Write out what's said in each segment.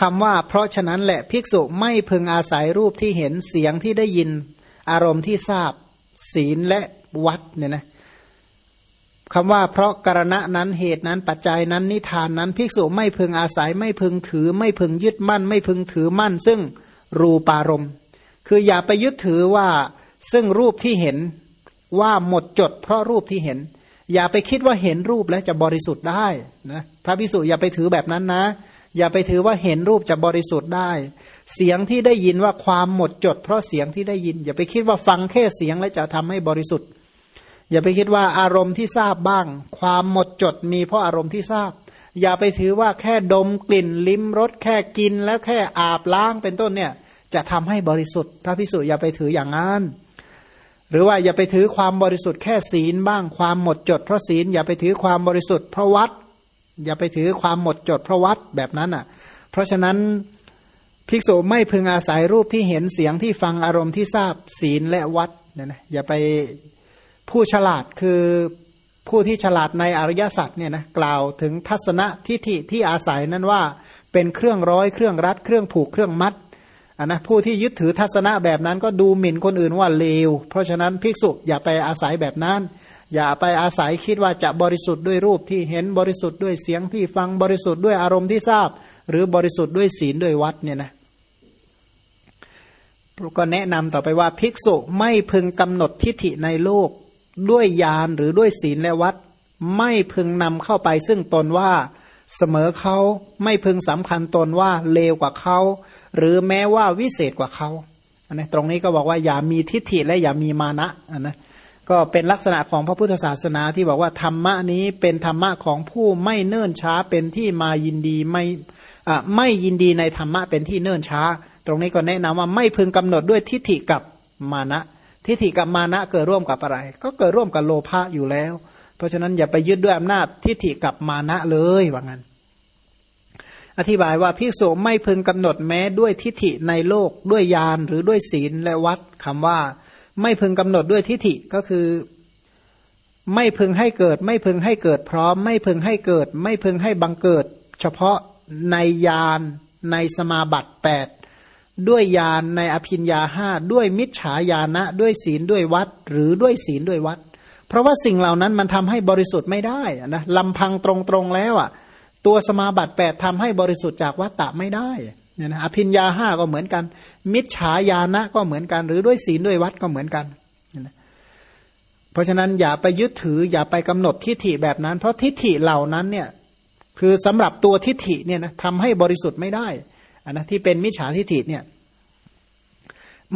คำว่าเพราะฉะนั้นแหละภิกษุไม่พึงอาศัยรูปที่เห็นเสียงที่ได้ยินอารมณ์ที่ทราบศีลและวัดเนี่ยนะคำว่าเพราะกรณะนั้นเหตุนั้นปัจจัยนั้นนิทานนั้น ภิกษุไม่พึงอาศัยไม่พึงถือ ไม่พึงยึดมั่น ไม่พึงถือมั่น ซึ่งรูปารมณ์ คืออย่าไปยึดถือว่าซึ่งรูปที่เห็นว่าหมดจดเพราะรูปที่เห็น อย่าไปคิดว่าเห็นรูปแล้วจะบริสุทธิ์ได้นะพระภิกษุอย่าไปถือแบบนั้นนะ อย่าไปถือว่าเห็นรูปจะบริสุทธิ์ได้ เสียงที่ได้ยินว่าความหมดจด เพราะเสียงที่ได้ยิน อย่าไปคิดว่าฟังแค่เสียงแล้วจะทำให้บริสุทธิ์ อย่าไปคิดว่าอารมณ์ที่ทราบบ้าง ความหมดจดมีเพราะอารมณ์ที่ทราบ อย่าไปถือว่าแค่ดมกลิ่น ลิ้มรสแค่กินแล้วแค่อาบล้างเป็นต้นเนี่ยจะทำให้บริสุทธิ์ พระพิสุอย่าไปถืออย่างนั้น หรือว่าอย่าไปถือความบริสุทธิ์แค่ศีลบ้างความหมดจดเพราะศีลอย่าไปถือความบริสุทธิ์เพราะวัด อย่าไปถือความหมดจดเพราะวัดแบบนั้นอะ เพราะฉะนั้นภิกษุไม่พึงอาศัยรูปที่เห็นเสียงที่ฟังอารมณ์ที่ทราบศีลและวัดเนี่ยนะอย่าไปผู้ฉลาดคือผู้ที่ฉลาดในอริยสัจเนี่ยนะกล่าวถึงทัศนะทิฏฐิที่อาศัยนั้นว่าเป็นเครื่องร้อยเครื่องรัดเครื่องผูกเครื่องมัด นนะผู้ที่ยึดถือทัศนะแบบนั้นก็ดูหมิ่นคนอื่นว่าเลว เพราะฉะนั้นภิกษุอย่าไปอาศัยแบบนั้น อย่าไปอาศัยคิดว่าจะบริสุทธิ์ด้วยรูปที่เห็นบริสุทธิ์ด้วยเสียงที่ฟังบริสุทธิ์ด้วยอารมณ์ที่ทราบ หรือบริสุทธิ์ด้วยศีลด้วยวัดเนี่ยนะก็แนะนำต่อไปว่าภิกษุไม่พึงกำหนดทิฏฐิในโลก ด้วยญาณหรือด้วยศีลและวัด ไม่พึงนำเข้าไปซึ่งตนว่าเสมอเขาไม่พึงสำคัญตนว่าเลวกว่าเขา หรือแม้ว่าวิเศษกว่าเขาอันนี้ตรงนี้ก็บอกว่าอย่ามีทิฏฐิและอย่ามีมานะอันนะก็เป็นลักษณะของพระพุทธศาสนาที่บอกว่าธรรมะนี้เป็นธรรมะของผู้ไม่เนิ่นช้าเป็นที่มายินดีไม่ไม่ยินดีในธรรมะเป็นที่เนิ่นช้า ตรงนี้ก็แนะนำว่าไม่พึงกำหนดด้วยทิฏฐิกับมานะ ทิฏฐิกับมานะเกิดร่วมกับอะไร ก็เกิดร่วมกับโลภะอยู่แล้ว เพราะฉะนั้นอย่าไปยึดด้วยอำนาจทิฏฐิกับมานะเลยว่างั้น อธิบายว่าพิสุไม่พึงกำหนดแม้ด้วยทิฏฐิในโลกด้วยญาณหรือด้วยศีลและวัดคำว่า ไม่พึงกำหนดด้วยทิฏฐิก็คือ ไม่พึงให้เกิด ไม่พึงให้เกิดพร้อม ไม่พึงให้เกิด ไม่พึงให้บังเกิด เฉพาะในญาณในสมาบัติแปดด้วยญาณในอภินยาห้าด้วยมิจฉาญาณะด้วยศีลด้วยวัด หรือด้วยศีลด้วยวัด เพราะว่าสิ่งเหล่านั้นมันทำให้บริสุทธิ์ไม่ได้นะลำพังตรงๆแล้วอะ ตัวสมาบัติแปดทำให้บริสุทธิ์จากวัตตะไม่ได้เนี่ยนะอภินยาห้าก็เหมือนกัน มิจฉาญาณะก็เหมือนกัน หรือด้วยศีลด้วยวัดก็เหมือนกันเพราะฉะนั้นอย่าไปยึดถืออย่าไปกำหนดทิฏฐิแบบนั้น เพราะทิฏฐิเหล่านั้นเนี่ยคือสำหรับตัวทิฏฐิเนี่ยนะทำให้บริสุทธิ์ไม่ได้อันนะที่เป็นมิจฉาทิฏฐิเนี่ย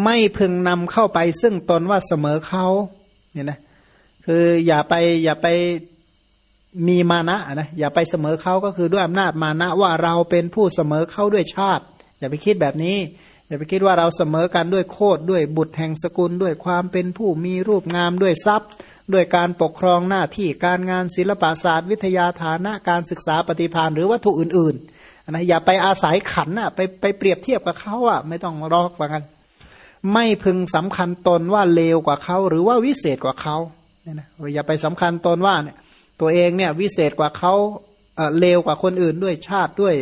ไม่พึงนำเข้าไปซึ่งตนว่าเสมอเขาเนี่ยนะคืออย่าไปอย่าไป มีมานะนะอย่าไปเสมอเขาก็คือด้วยอำนาจมานะว่าเราเป็นผู้เสมอเขาด้วยชาติ อย่าไปคิดแบบนี้ อย่าไปคิดว่าเราเสมอกันด้วยโคดด้วยบุตรแห่งสกุล ด้วยความเป็นผู้มีรูปงามด้วยทรัพย์ ด้วยการปกครองหน้าที่การงานศิลปศาสตร์ วิทยาฐานะการศึกษาปฏิภาณหรือวัตถุอื่นๆนะอย่าไปอาศัยขันอะไปไปเปรียบเทียบกับเขาอะไม่ต้องรอกว่ากัน ไม่พึงสำคัญตนว่าเลวกว่าเขาหรือว่าวิเศษกว่าเขาเนี่ยนะอย่าไปสำคัญตนว่าเนี่ย ตัวเองเนี่ยวิเศษกว่าเขาเลวกว่าคนอื่นด้วยชาติด้วย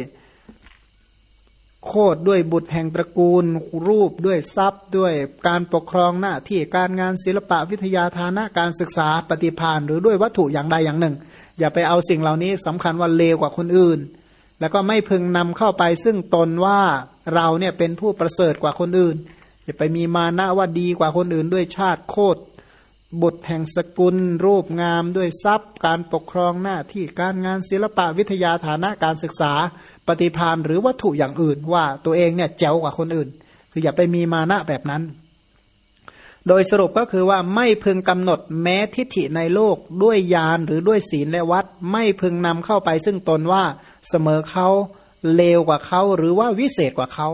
โคดด้วยบุตรแห่งตระกูล รูปด้วยทรัพย์ด้วยการปกครองหน้าที่การงานศิลปะวิทยาฐานะการศึกษาปฏิพานหรือด้วยวัตถุอย่างใดอย่างหนึ่ง อย่าไปเอาสิ่งเหล่านี้สำคัญว่าเลวกว่าคนอื่น แล้วก็ไม่พึงนำเข้าไปซึ่งตนว่าเราเนี่ยเป็นผู้ประเสริฐกว่าคนอื่นอย่าไปมีมานะว่าดีกว่าคนอื่นด้วยชาติโค ตรบทแห่งสกุล รูปงามด้วยทรัพย์ การปกครองหน้าที่การงานศิลปะวิทยาฐานะการศึกษา ปฏิพานหรือวัตถุอย่างอื่น ว่าตัวเองเนี่ยเจ๋วกว่าคนอื่น คืออย่าไปมีมานะแบบนั้น โดยสรุปก็คือว่าไม่พึงกำหนดแม้ทิฏฐิในโลกด้วยยานหรือด้วยศีลและวัด ไม่พึงนำเข้าไปซึ่งตนว่าเสมอเขาเลวกว่าเขาหรือว่าวิเศษกว่าเขา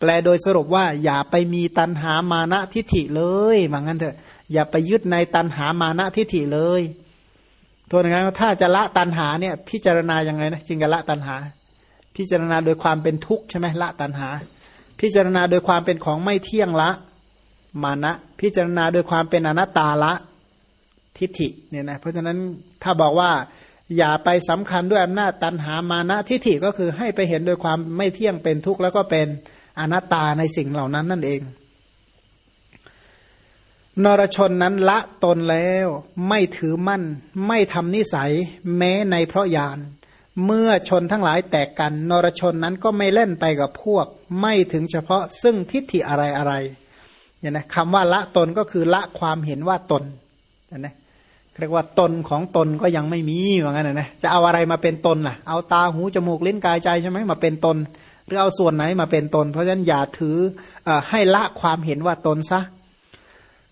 แปลโดยสรุปว่าอย่าไปมีตันหามานะทิฐิเลยว่างั้นเถอะ อย่าไปยึดในตันหามานะทิฐิเลยตัวนั้นถ้าจะละตันหาเนี่ยพิจารณายังไงนะจึงจะละตันหา พิจารณาโดยความเป็นทุกข์ใช่ไหมละตันหา พิจารณาโดยความเป็นของไม่เที่ยงละมานะ พิจารณาโดยความเป็นอนัตตาละทิฐิเนี่ยนะเพราะฉะนั้นถ้าบอกว่าอย่าไปสำคัญด้วยอำนาจตันหามานะทิฐิก็คือให้ไปเห็นโดยความไม่เที่ยงเป็นทุกข์แล้วก็เป็น อนัตตาในสิ่งเหล่านั้นนั่นเอง นรชนนั้นละตนแล้วไม่ถือมั่น ไม่ทำนิสัย แม้ในเพราะยาน เมื่อชนทั้งหลายแตกกัน นรชนนั้นก็ไม่เล่นไปกับพวก ไม่ถึงเฉพาะซึ่งทิฏฐิอะไรอะไรเนี่ยนะคำว่าละตนก็คือละความเห็นว่าตนนะเรียกว่าตนของตนก็ยังไม่มีว่างั้นนะจะเอาอะไรมาเป็นตนล่ะ เอาตาหูจมูกลิ้นกายใจใช่ไหมมาเป็นตน หรือเอาส่วนไหนมาเป็นตน เพราะฉะนั้นอย่าถืออให้ละความเห็นว่าตนซะ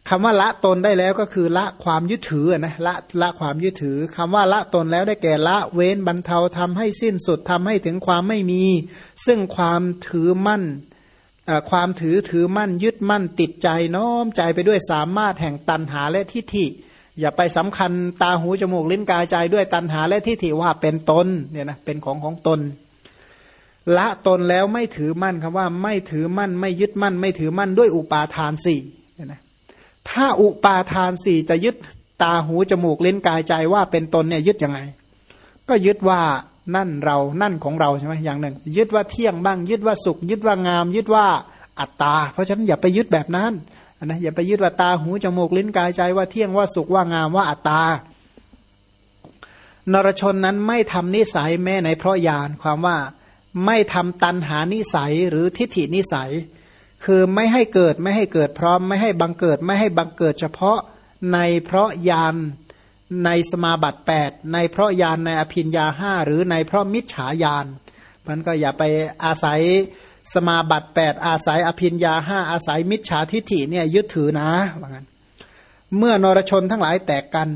คำว่าละตนได้แล้วก็คือละความยึดถือนะละละความยึดถือคำว่าละตนแล้วได้แก่ละเว้นบรรเทาทำให้สิ้นสุดทำให้ถึงความไม่มี ซึ่งความถือมั่นความถือถือมั่นยึดมั่นติดใจน้อมใจไปด้วยสามารถแห่งตันหาและทิฏฐิ อย่าไปสำคัญตาหูจมูกลิ้นกายใจด้วยตันหาและทิฏฐิว่าเป็นตนเนี่ยนะเป็นของของตน ละตนแล้วไม่ถือมั่นคำว่า ไม่ถือมั่น ไม่ยึดมั่น ไม่ถือมั่นด้วยอุปาทานสี่นะถ้าอุปาทานสี่จะยึดตาหูจมูกลิ้นกายใจว่าเป็นตนเนี่ยยึดยังไง ก็ยึดว่านั่นเรานั่นของเราใช่ไหมอย่างหนึ่ง ยึดว่าเที่ยงบ้าง ยึดว่าสุข ยึดว่างาม ยึดว่าอัตตา เพราะฉะนั้นอย่าไปยึดแบบนั้นนะอย่าไปยึดว่าตาหูจมูกลิ้นกายใจว่าเที่ยงว่าสุขว่างามว่าอัตตานรชนนั้นไม่ทำนิสัยแม้ในเพราะยานความว่า ไม่ทำตันหานิสัยหรือทิฏฐินิสัย คือไม่ให้เกิดไม่ให้เกิดพร้อม ไม่ให้บังเกิดไม่ให้บังเกิดเฉพาะในเพราะยานในสมาบัติ 8 ในเพราะยานในอภินยาห้าหรือในเพราะมิจฉายานมันก็อย่าไปอาศัยสมาบัติ 8 อาศัยอภินยาห้าอาศัยมิจฉาทิฏฐิเนี่ยยึดถือนะว่างั้นเมื่อนรชนทั้งหลายแตกกัน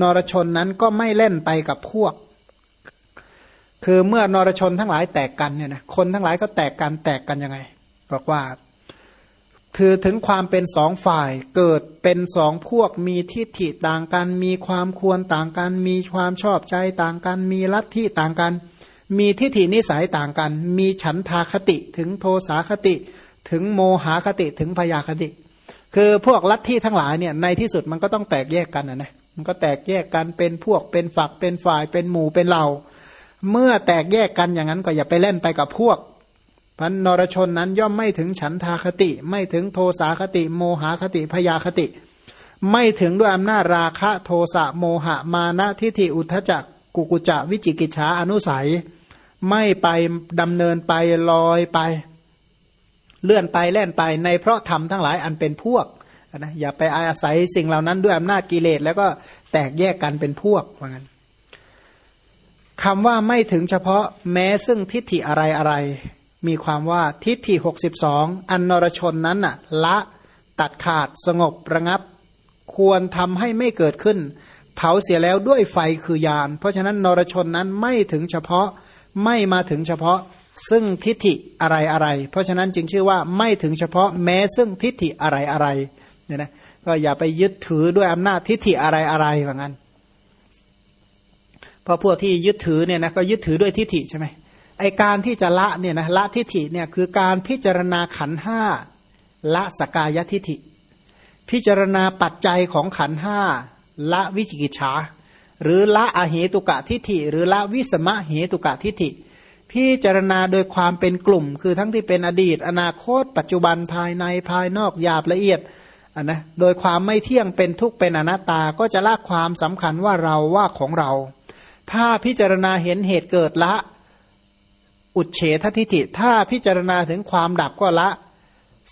นรชนนั้นก็ไม่เล่นไปกับพวก คือเมื่อนรชนทั้งหลายแตกกันเนี่ยนะคนทั้งหลายก็แตกกันแตกกันยังไงบอกว่าคือถึงความเป็นสองฝ่ายเกิดเป็นสองพวกมีทิฏฐิต่างกัน มีความควรต่างกัน มีความชอบใจต่างกัน มีลัทธิต่างกัน มีทิฏฐินิสัยต่างกัน มีฉันทาคติถึงโทสาคติ ถึงโมหาคติถึงพยาคติ คือพวกลัทธิทั้งหลายเนี่ยในที่สุดมันก็ต้องแตกแยกกันนะนะมันก็แตกแยกกันเป็นพวกเป็นฝักเป็นฝ่ายเป็นหมู่เป็นเหล่า เมื่อแตกแยกกันอย่างนั้นก็อย่าไปเล่นไปกับพวกพันนรชนนั้นย่อมไม่ถึงฉันทาคติ ไม่ถึงโทสาคติ โมหาคติพยาคติ ไม่ถึงด้วยอำนาจราคะโทสะโมหะมานะทิฏฐิอุทจักกุกุจะวิจิกิจฉาอนุสัย ไม่ไปดำเนินไปลอยไป เลื่อนไปแล่นไปในเพราะธรรมทั้งหลายอันเป็นพวกนะอย่าไปอาศัยสิ่งเหล่านั้นด้วยอำนาจกิเลสแล้วก็แตกแยกกันเป็นพวกว่างั้น คำว่าไม่ถึงเฉพาะแม้ซึ่งทิฏฐิอะไรอะไร มีความว่าทิฏฐิหกสิบสองอันนรชนนั้นน่ะละตัดขาดสงบระงับ ควรทำให้ไม่เกิดขึ้น เผาเสียแล้วด้วยไฟคือยาน เพราะฉะนั้นนรชนนั้นไม่ถึงเฉพาะไม่มาถึงเฉพาะซึ่งทิฏฐิอะไรอะไร เพราะฉะนั้นจึงชื่อว่าไม่ถึงเฉพาะแม้ซึ่งทิฏฐิอะไรอะไรเนี่ยนะก็อย่าไปยึดถือด้วยอำนาจทิฏฐิอะไรอะไรแบบนั้น เพราะพวกที่ยึดถือเนี่ยนะก็ยึดถือด้วยทิฏฐิใช่ไหมไอการที่จะละเนี่ยนะละทิฏฐิเนี่ยคือการพิจารณาขันห้าละสกายทิฏฐิ พิจารณาปัจจัยของขันห้าละวิจิกิจฉาหรือละอเหตุกะทิฏฐิ หรือละวิสมะเหตุกะทิฏฐิ พิจารณาโดยความเป็นกลุ่ม คือทั้งที่เป็นอดีต อนาคต ปัจจุบันภายในภายนอกหยาบละเอียดนนะโดยความไม่เที่ยงเป็นทุกข์เป็นอนัตตาก็จะละความสำคัญว่าเราว่าของเรา ถ้าพิจารณาเห็นเหตุเกิดละ อุดเฉททิฏฐิ ถ้าพิจารณาถึงความดับก็ละ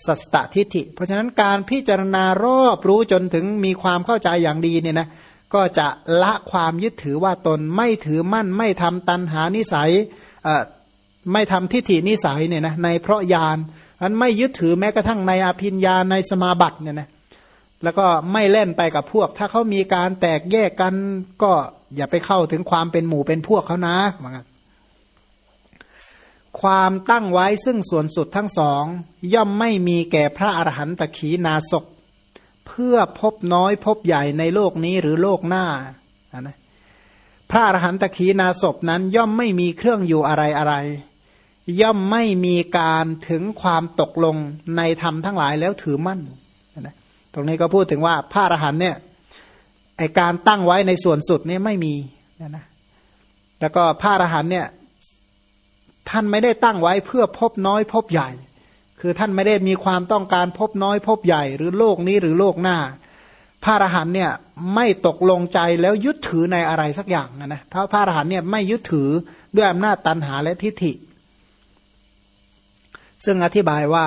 สัสตทิฏฐิ เพราะฉะนั้นการพิจารณารอบรู้จนถึงมีความเข้าใจอย่างดีเนี่ยนะก็จะละความยึดถือว่าตนไม่ถือมั่นไม่ทำตันหานิสัยไม่ทำทิฏฐินิสัยเนี่ยนะในเพราะยานมันไม่ยึดถือแม้กระทั่งในอภินญาในสมาบัติเนี่ยนะ แล้วก็ไม่เล่นไปกับพวก ถ้าเขามีการแตกแยกกัน ก็อย่าไปเข้าถึงความเป็นหมู่เป็นพวกเขานะเหมือนกันความตั้งไว้ซึ่งส่วนสุดทั้งสอง ย่อมไม่มีแก่พระอรหันตขีนาศเพื่อพบน้อยพบใหญ่ในโลกนี้หรือโลกหน้านะพระอรหันตขีนาศพนั้นย่อมไม่มีเครื่องอยู่อะไรอะไร ย่อมไม่มีการถึงความตกลงในธรรมทั้งหลายแล้วถือมั่นนะ ตรงนี้ก็พูดถึงว่าพระอรหันเนี่ยไอการตั้งไว้ในส่วนสุดนี่ไม่มีนะนะแล้วก็พระอรหันเนี่ยท่านไม่ได้ตั้งไว้เพื่อพบน้อยพบใหญ่ คือท่านไม่ได้มีความต้องการพบน้อยพบใหญ่ หรือโลกนี้หรือโลกหน้า พระอรหันเนี่ยไม่ตกลงใจแล้วยึดถือในอะไรสักอย่างนะนะพระพระอรหันเนี่ยไม่ยึดถือด้วยอำนาจตันหาและทิฏฐิ ซึ่งอธิบายว่า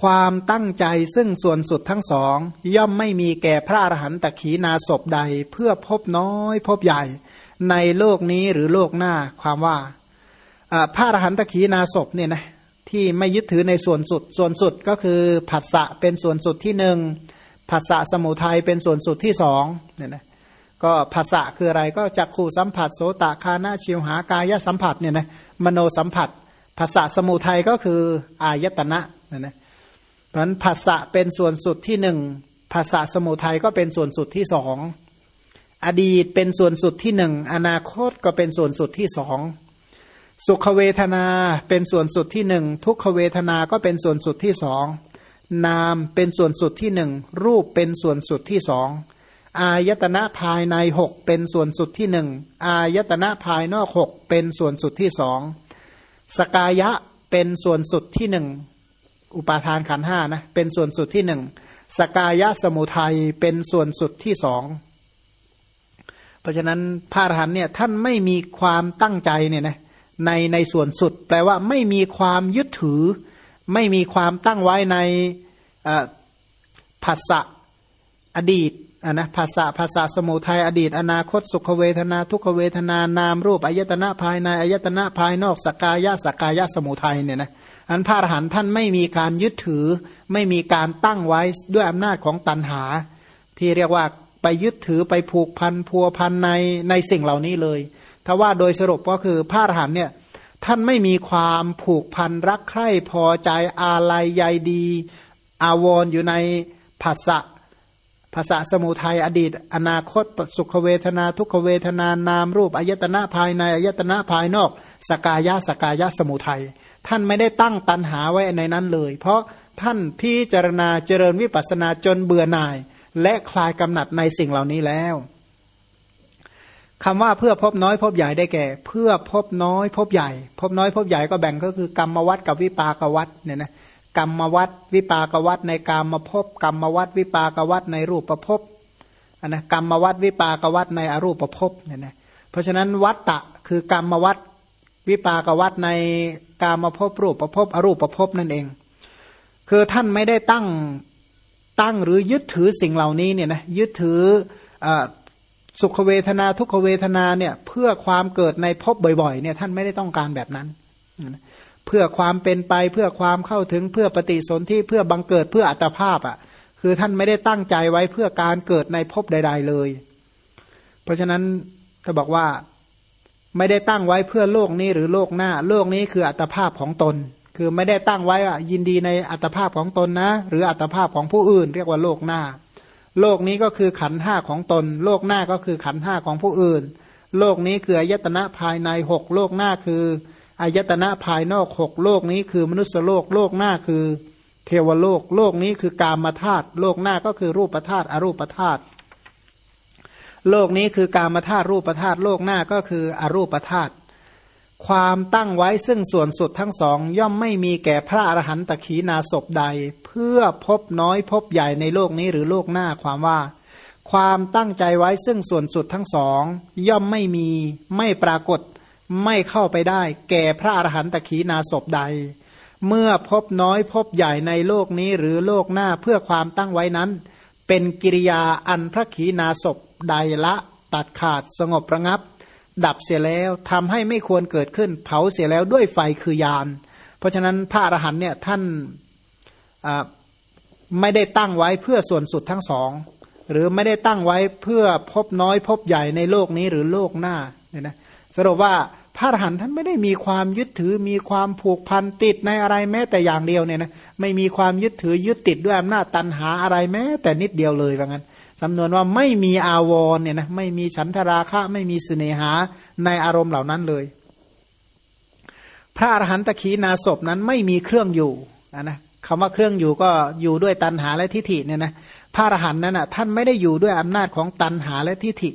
ความตั้งใจซึ่งส่วนสุดทั้งสอง ย่อมไม่มีแก่พระอรหันตะขีนาศพใดเพื่อพบน้อยพบใหญ่ ในโลกนี้หรือโลกหน้าความว่าพระอรหันตขีนาศพเนี่ยนะที่ไม่ยึดถือในส่วนสุด ส่วนสุดก็คือผัสสะเป็นส่วนสุดที่หนึ่งผัสสะสมุทัยเป็นส่วนสุดที่สองเนี่ยนะก็ภาษะคืออะไรก็จักขู่สัมผัสโสตคานาชิวหากายสัมผัสเนี่ยนะมโนสัมผัสภาษาสมุทัยก็คืออายตนะเนี่ยนะ เพราะนั้นภาษะเป็นส่วนสุดที่หนึ่งภาษาสมุทัยก็เป็นส่วนสุดที่สองอดีตเป็นส่วนสุดที่หนึ่งอนาคตก็เป็นส่วนสุดที่สองสุขเวทนาเป็นส่วนสุดที่หนึ่งทุกขเวทนาก็เป็นส่วนสุดที่สองนามเป็นส่วนสุดที่หนึ่งรูปเป็นส่วนสุดที่สองอายตนะภายในหกเป็นส่วนสุดที่หนึ่งอายตนะภายนอกหกเป็นส่วนสุดที่สองสกายะเป็นส่วนสุดที่หนึ่ง อุปาทานขันห้านะเป็นส่วนสุดที่หนึ่งสกายะสมุทัยเป็นส่วนสุดที่สองเพราะฉะนั้นพระอรหันเนี่ยท่านไม่มีความตั้งใจเนี่ยนะในในส่วนสุด แปลว่าไม่มีความยึดถือ ไม่มีความตั้งไว้ในภาษะอดีต อะนะภาษาภาษาสมุทัยอดีต อนาคตสุขเวทนา ทุกขเวทนานามรูปอายตนะภายในอายตนะภายนอกสกายะสกายะสมุทัยเนี่ยนะอันพระอรหันต์ท่านไม่มีการยึดถือ ไม่มีการตั้งไว้ด้วยอำนาจของตันหา ที่เรียกว่าไปยึดถือไปผูกพันพัวพันในในสิ่งเหล่านี้เลยถ้าว่าโดยสรุปก็คือพระอรหันต์เนี่ยท่านไม่มีความผูกพันรักใคร่พอใจอาลัยใยดี อาวรออยู่ในภาษะ ภาษาสมุทัยอดีต อนาคตสุขเวทนา ทุกขเวทนานามรูปอายตนะภายในอายตนะภายนอก สกายะสกายะสมุทัยท่านไม่ได้ตั้งตันหาไว้ในนั้นเลย เพราะท่านพิจารณาเจริญวิปัสนาจนเบื่อหน่าย และคลายกำหนัดในสิ่งเหล่านี้แล้วคำว่าเพื่อพบน้อยพบใหญ่ได้แก่ เพื่อพบน้อยพบใหญ่ พบน้อยพบใหญ่ก็แบ่งก็คือกรรมวัดกับวิปากวัดเนี่ยนะ กรรมวัดวิปากวัดในกรรมภพกรรมวัดวิปากวัดในรูปประพบอันนะกรรมวัดวิปากวัดในอรูปประพบเนี่ยนะเพราะฉะนั้นวัตตะคือกรรมวัดวิปากวัดในกรรมภพรูปประพบอรูปประพบนั่นเอง คือท่านไม่ได้ตั้งตั้งหรือยึดถือสิ่งเหล่านี้เนี่ยนะยึดถือสุขเวทนาทุกขเวทนาเนี่ยเพื่อความเกิดในภพบ่อยๆเนี่ยท่านไม่ได้ต้องการแบบนั้น เพื่อความเป็นไปเพื่อความเข้าถึงเพื่อปฏิสนธิเพื่อบังเกิดเพื่ออัตภาพอะ คือท่านไม่ได้ตั้งใจไว้เพื่อการเกิดในภพใด ๆเลย เพราะฉะนั้นถ้าบอกว่าไม่ได้ตั้งไว้เพื่อโลกนี้หรือโลกหน้า โลกนี้คืออัตภาพของตน คือไม่ได้ตั้งไว้อะยินดีในอัตภาพของตนนะ หรืออัตภาพของผู้อื่น เรียกว่าโลกหน้า โลกนี้ก็คือขันห้าของตน โลกหน้าก็คือขันห้าของผู้อื่น โลกนี้คืออายตนะภายในหกโลกหน้าคือ อายตนะภายนอกหกโลกนี้คือมนุษยโลกโลกหน้าคือเทวโลก โลกนี้คือกามธาตุโลกหน้าก็คือรูปธาตุอรูปธาตุโลกนี้คือกามธาตุรูปธาตุโลกหน้าก็คืออรูปธาตุความตั้งไว้ซึ่งส่วนสุดทั้งสอง ย่อมไม่มีแก่พระอรหันตขีนาศพใด เพื่อพบน้อยพบใหญ่ในโลกนี้หรือโลกหน้าความว่า ความตั้งใจไว้ซึ่งส่วนสุดทั้งสอง ย่อมไม่มีไม่ปรากฏ ไม่เข้าไปได้ แก่พระอรหันตขีนาศพใด เมื่อพบน้อยพบใหญ่ในโลกนี้หรือโลกหน้าเพื่อความตั้งไว้นั้น เป็นกิริยาอันพระขีนาศพใดละตัดขาดสงบระงับ ดับเสียแล้วทำให้ไม่ควรเกิดขึ้น เผาเสียแล้วด้วยไฟคือยาน เพราะฉะนั้นพระอรหันเนี่ยท่านไม่ได้ตั้งไว้เพื่อส่วนสุดทั้งสอง หรือไม่ได้ตั้งไว้เพื่อพบน้อยพบใหญ่ในโลกนี้หรือโลกหน้าเนี่ยนะ สรุปว่าพระอรหันต์ท่านไม่ได้มีความยึดถือมีความผูกพันติดในอะไรแม้แต่อย่างเดียวเนี่ยนะไม่มีความยึดถือยึดติดด้วยอำนาจตันหาอะไรแม้แต่นิดเดียวเลยว่างั้นสำนวนว่าไม่มีอาวรเนี่ยนะไม่มีฉันทราคะไม่มีเสนหาในอารมณ์เหล่านั้นเลย พระอรหันตขีนาศพนั้นไม่มีเครื่องอยู่นะนะคำว่าเครื่องอยู่ก็อยู่ด้วยตันหาและทิฏฐิเนี่ยนะพระอรหันต์นั้นอะท่านไม่ได้อยู่ด้วยอำนาจของตันหาและทิฏฐิ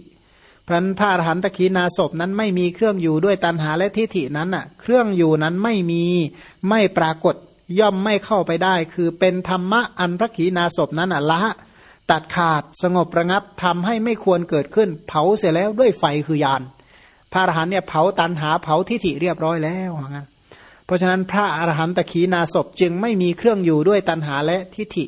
พราะพระอรหันตขีนาศพนั้นไม่มีเครื่องอยู่ด้วยตันหาและทิฏฐินั้นน่ะ เครื่องอยู่นั้นไม่มีไม่ปรากฏย่อมไม่เข้าไปได้ คือเป็นธรรมะอันพระขีนาศพนั้นอะละ ตัดขาดสงบระงับทำให้ไม่ควรเกิดขึ้น เผาเสร็จแล้วด้วยไฟคือยานพระอรหันเนี่ยเผาตันหาเผาทิฏฐิเรียบร้อยแล้วงั้นเพราะฉะนั้นพระอรหันตขีนาศพจึงไม่มีเครื่องอยู่ด้วยตันหาและทิฏฐิ